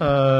Uh,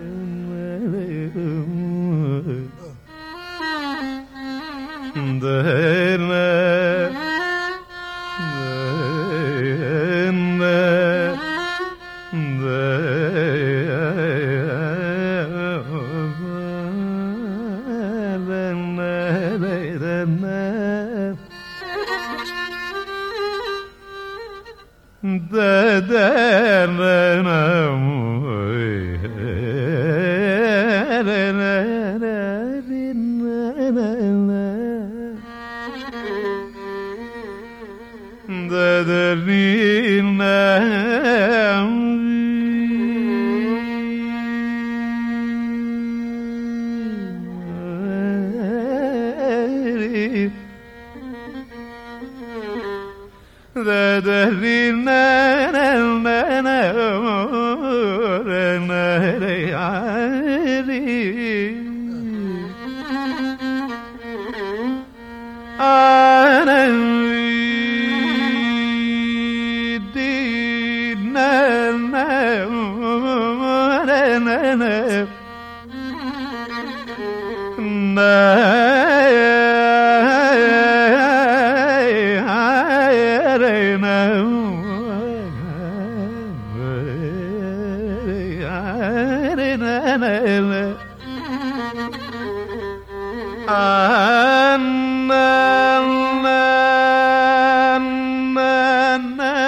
الذين Amen.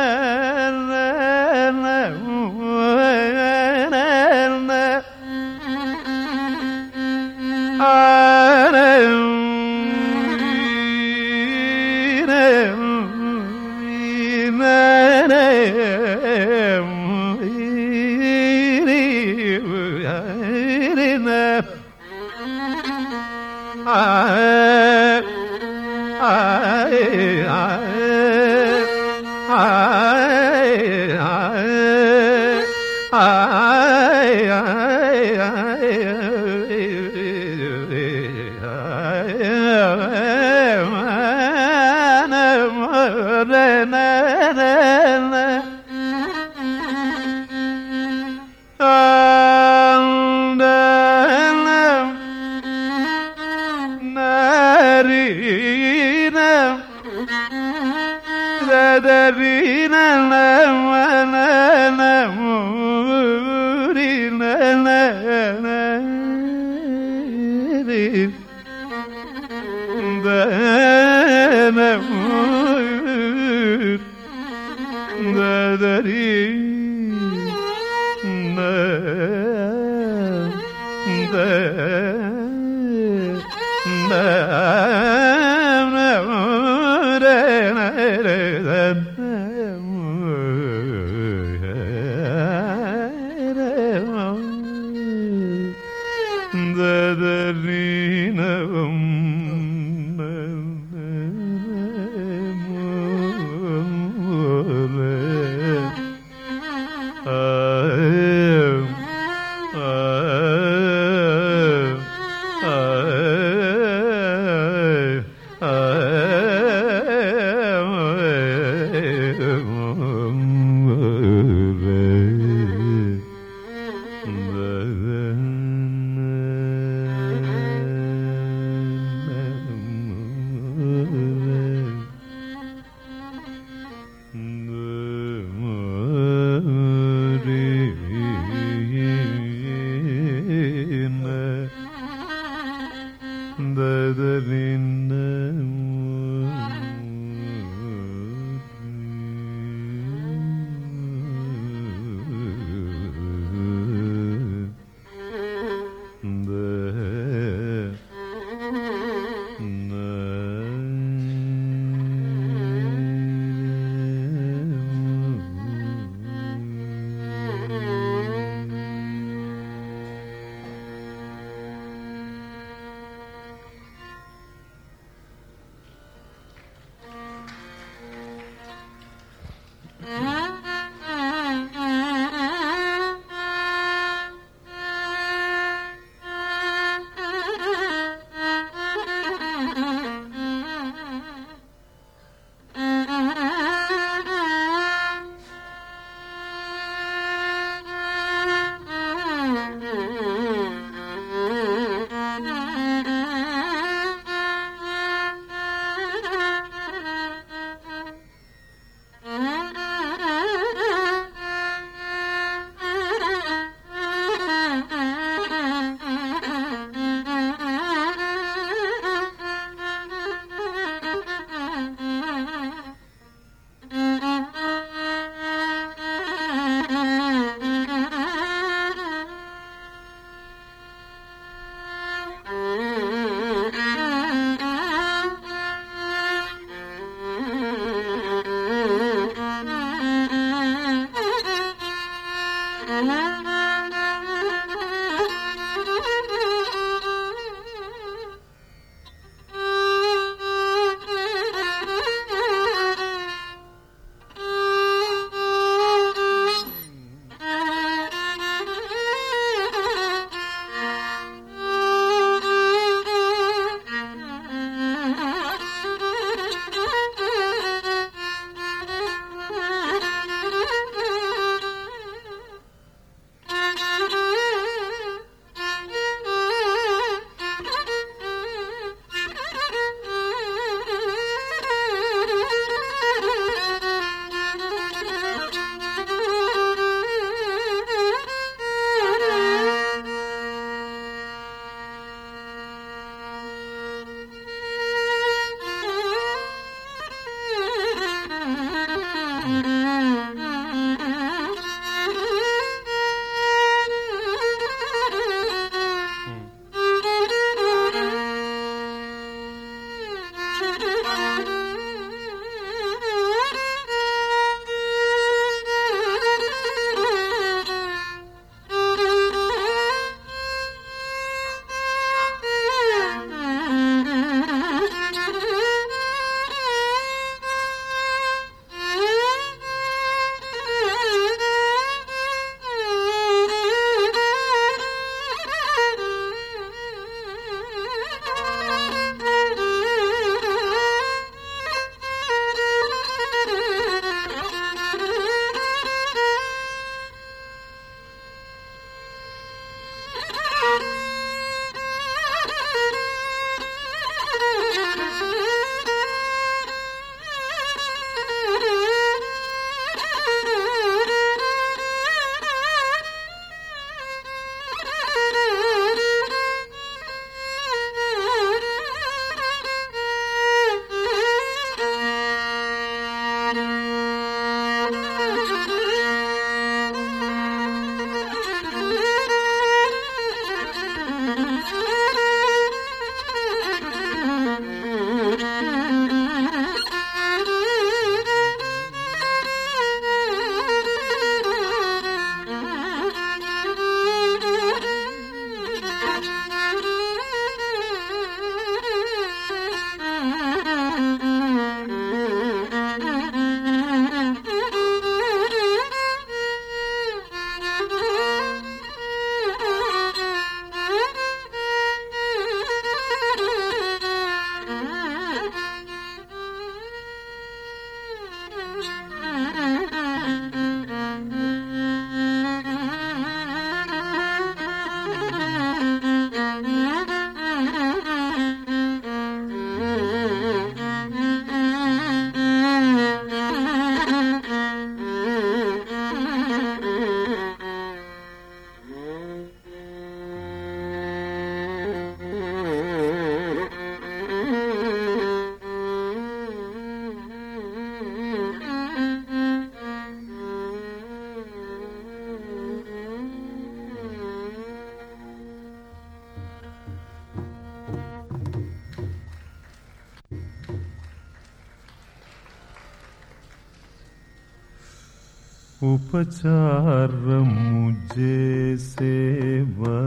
ఉపచారము చేసేవా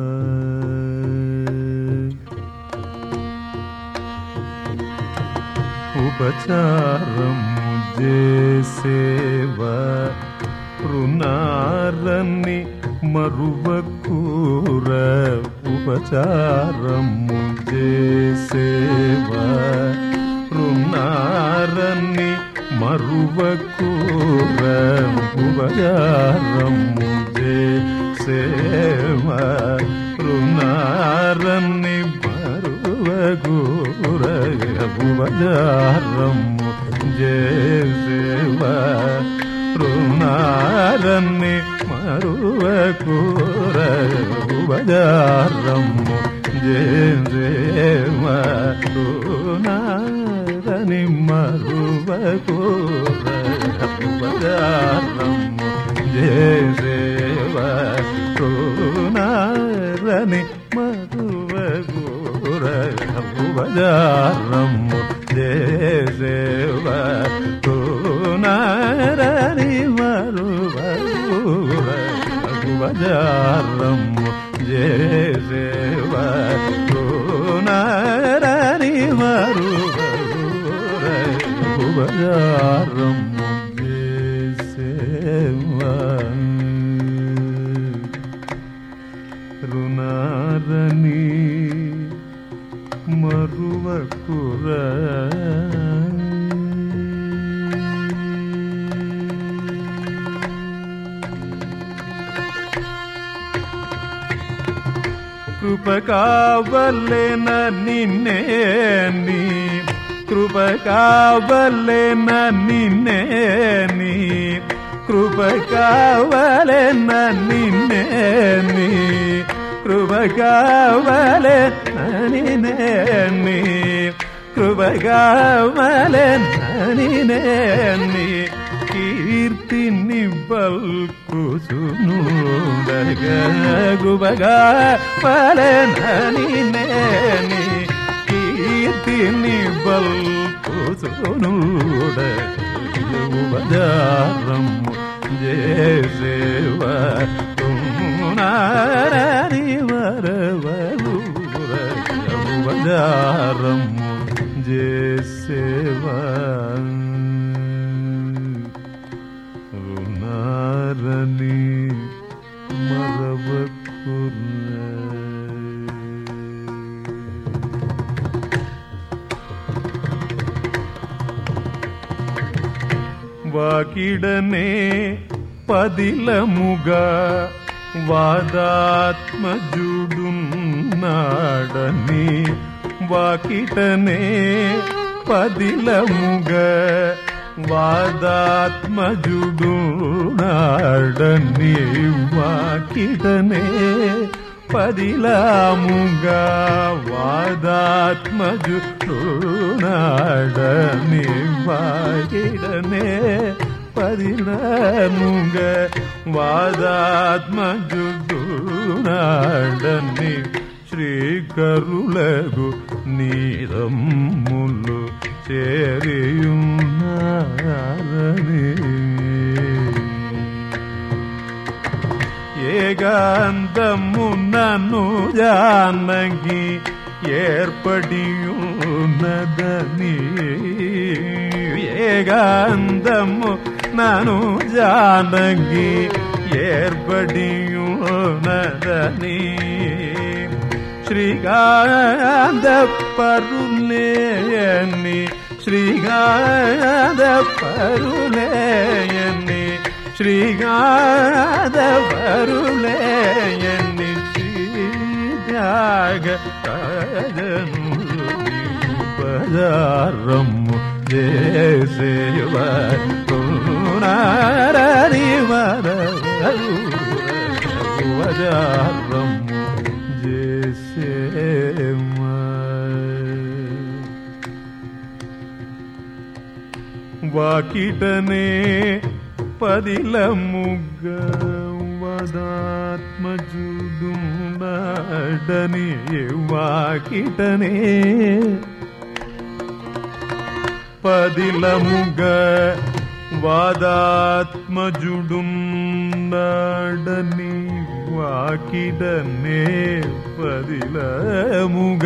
ఉపచారము చేసేవా రుణారన్ని మరువకూర ఉపచారము చేసేవా రుణారన్ని ಮರುವಕೂರ ಉಪಯಾರಂ ಮುಂದೆ ಸೇ రుణారని మరువకుర కృపకావలెన నిన్నే నీ కృప కావలేన నిన్నే నీ కృప కావలేన నిన్నే నీ కృప కావలేన నిన్నే నీ కృప కావలేన నిన్నే నీ కీర్తి నిబ్బల్కుసును దగ కృప కావలేన నీ నిబల్పుతోనూడ ఉపచారం జేసేవ తునారీ వరవూర ఉపచారం జేసేవా වාකිඩනේ පදිලමුගා వాదాత్మ జుడున్నాడని వాకిటనే పదిలముగ వాదాత్మ జుడున్నాడని వాకిటనే పదిలముగ వాదాత్మ జుడు திருநாடனி வாயிடனே பதினமுக வாதாத்மஜுகுநாடனி శ్రీకరులగు నీరమ్ములు చేరియున్నారని ஏகாந்தமு நனு ஜானகி ஏற்படியும் நதனி ஏகாந்தமு நனு ஏற்படியும் நதனி ஸ்ரீகாந்த பருளேயன்னி ஸ்ரீகாந்த பருளேயன்னி ஸ்ரீகாத வருளே என்னி ஸ்ரீதாக பதாரம் தேசேவ புனரறிவரம் வாக்கிட்டனே උපදිල මුග වදාත්ම ජුදුම්බඩනයවා කිටනේ පදිල මුග வாதாத்ம ஜுடும் நடனி வாக்கிடனே பதில முக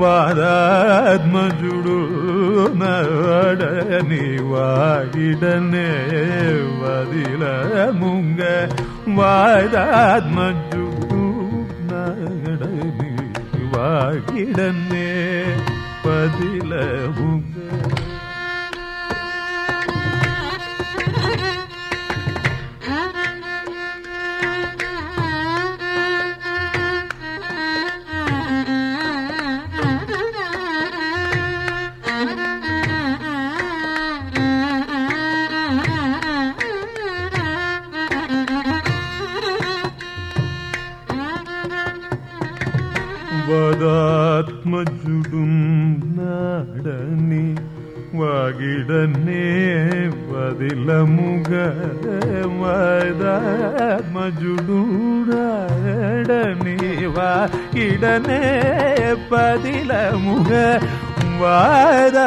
వారాత్మజుడు నడని వాగిడనే వదిల ముంగ వారాత్మజుడు నడని వాగిడనే వదిల ముంగ വാരാ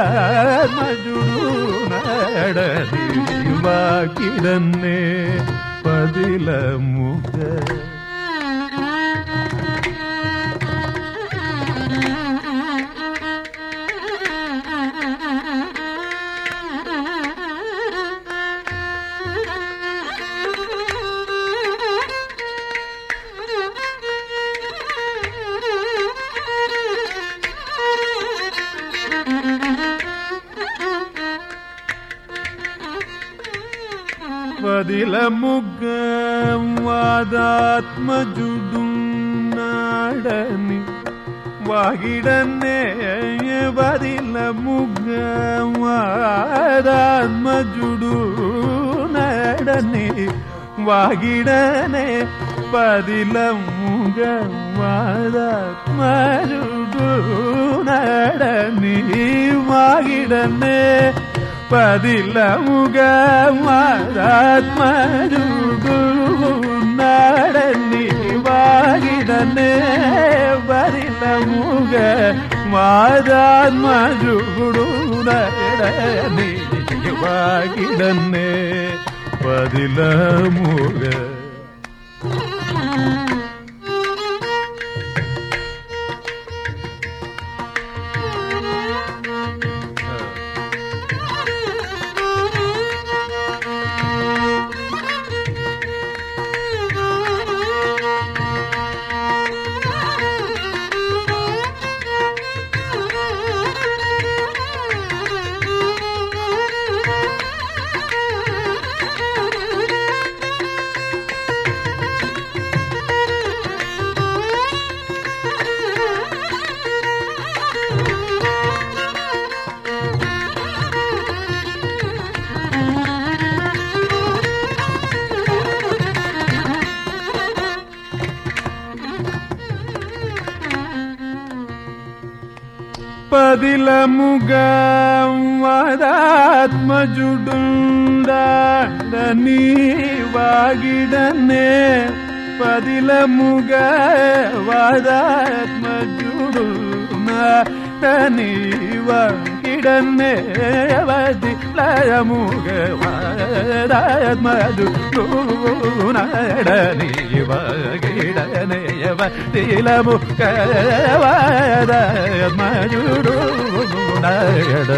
മജുടു നട വാക്കിടൻ വാദാത്മജുടുന്നാടന് വാഹിടന്നെ വരില്ല മുഖ വാദാത്മജുടു നടനെ വാഹിടനെ പതില മുഖ വാദാത്മജു நட நீமாகிடனே பதில முகமாத்மருகுநட நீவாகிடனே பதில முக மாதாத்மருகுநட நீவாகிடனே பதில முக బలముగా వరాత్మజుడుండని వాగిడనే పదిలముగా వరాత్మజుడు నాటని వాగిడనే వది లయముగ వరాత్మజుడు నాడని ഇവകിടനയവ തിലമുക്കയവ മരുടോ നയട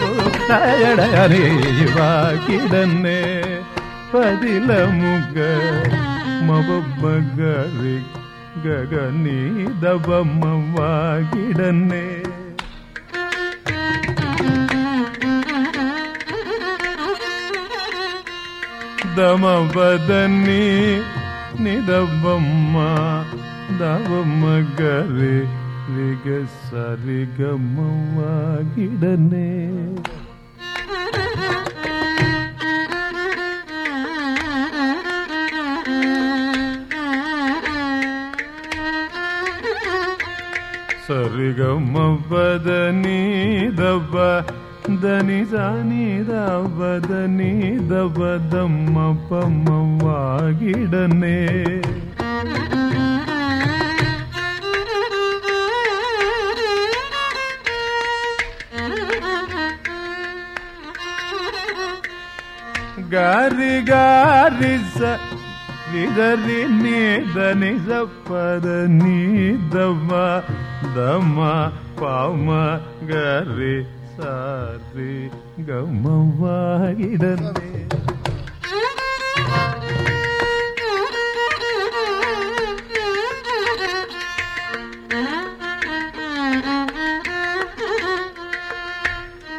ತಯಡನೆಯುವಾಕಿದನ್ನೇ ಪದಿಲ ಮುಗ್ಗ ಮಬೊಬ್ಬಗರಿ ಗಗನಿ ಬಮ್ಮವಾಗಿಡನ್ನೇ ದಮ ಬದನ್ನಿ ನಿದಬ್ಬಮ್ಮ ದವಮ್ಮಗರಿ ರಿಗ ಸರಿಗಮ್ಮವಾಗಿಡನೇ ಸರಿ ಗಮ್ಮ ಬದ ನಿ ದಬ್ಬ ದನಿ ಸಾನೀ ದ ಬದ ದಮ್ಮ ಪಮ್ಮ ಗಿಡ ಗಾರಿ ಗಾರಿ ಸರಿ ನೀ ದ ನಿಜ ನೀ ದಬ್ಬ దమ పమ గరి సారి గమవాగిడనే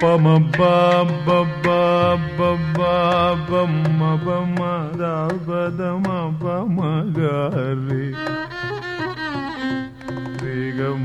పమ బాబ బాబ బాబ మమ మద పదమ పమ గరి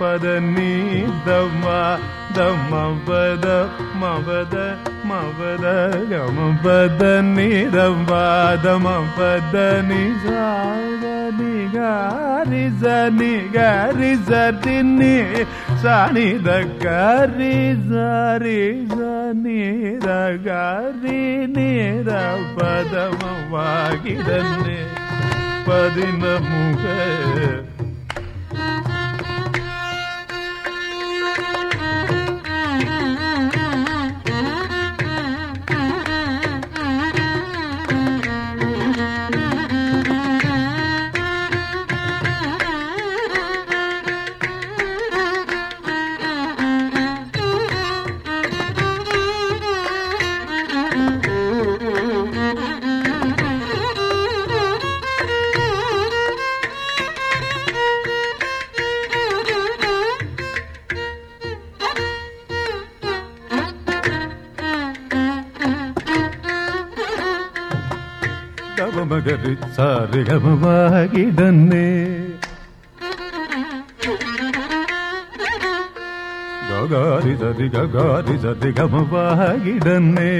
ಪದ ನೀ ದಮ್ಮ ದಮ್ಮ ಪದ ಮವದ ಮವದ ಗಮ ಪದ ನೀ ದಮ್ಮ ದಮ ಪದ ನಿ ಸಾಗ ನಿ ಗಾರಿ ಸ ನಿ ಗಾರಿ ಸ ತಿನ್ನಿ ಸಾನಿ ದ ಗಾರಿ ಸಾರಿ ಸ ನೀ ರ ಗಾರಿ ನೀ ರ ಪದ ಮವಾಗಿದನ್ನೇ ಪದಿನ ಮುಗ ಸಾರಿಗಮವಾಗಿದನ್ನೇ ಗಗಾರಿದ ದಿಗಗಾರಿದ ದಿಗಮವಾಗಿದನ್ನೇ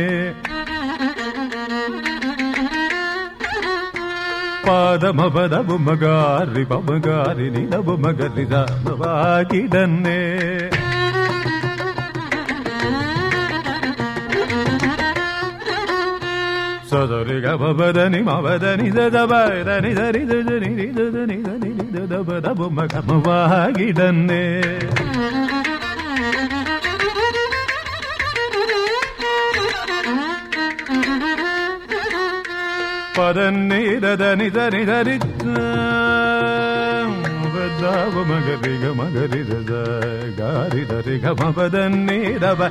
ಪಾದ ಮಬದ ಮಗಾರಿ ಪಮಗಾರಿ ನಿಲ ಮಗರಿದ ಮವಾಗಿದನ್ನೇ సదరి గబదని మవదని దబదని దరి దని దని దని దబదబ మగమవాగిడన్నే పదన్ని దదని దరి దరిత్తా ದಾವ ಮಗರಿ ಗ ಮಗರಿ ದ ಗಾರಿ ದರಿ ಗ ಮದನ್ನಿ ದಬ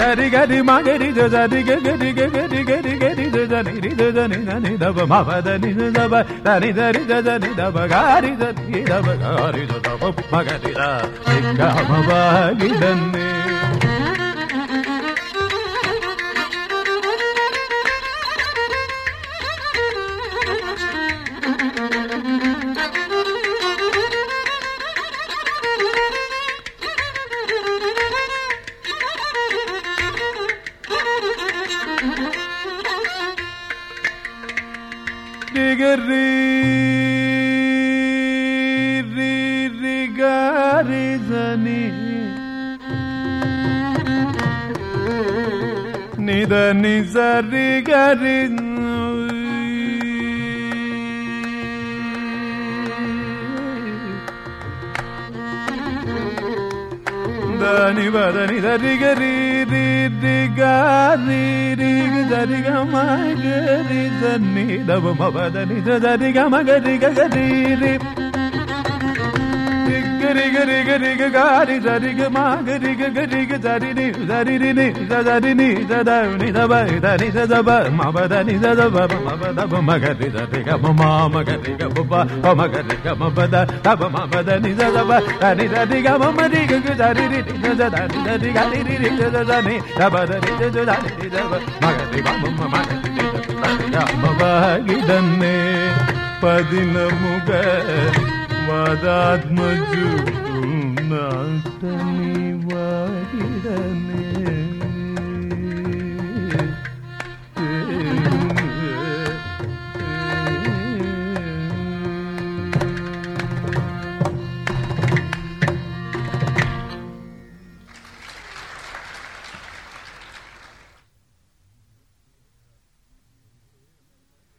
ದರಿ ಗರಿ ಮಗರಿ ದ ದಿ ಗರಿ ಗರಿ ಗರಿ ಗರಿ ದ ನಿ ರಿ ದ ನಿ ನ ನಿ ದಬ ಮದ ನಿ ದಬ ದಾರಿ ದರಿ ದ ನಿ ದಬ ಗಾರಿ ದ ನಿ ದಬ ಗಾರಿ ದ ದಬ ಮಗರಿ ದ ಗ ಮಬಾಗಿ ದನ್ನಿ ಗರಿ ರೀ ರೀ ರಿ ಗರಿ ರಿ ಜನಿ ನಿದ ರಿ ಗ ರಿ ನಿ ಬದ ನಿದ ರಿ ಗ ಗಮಗರಿ ಧನಿ ದಮ ಮದ ನಿಧ ಧರಿ ಗಮಗರಿ ಗಗರಿ రిగ రిగ రిగ గారి జరిగ మాగ రిగ గరిగ జరిని జరిని జరిని జదౌని దబ దని జదబ మబ దని జదబ మబ దబ మగ రిగ రిగ మమ మగ రిగ బబ మగ రిగ మబ ద దబ మబ దని జదబ దని రిగ మమ రిగ జరిని జదని జరి గరి రిగ జదని దబ దని జదని దబ మగ రిగ మమ మగ రిగ మబ గిదన్నే పదినముగ ಮದಾತ್ಮಜು ನಾಟನಿ ವಾರಿಡನೆ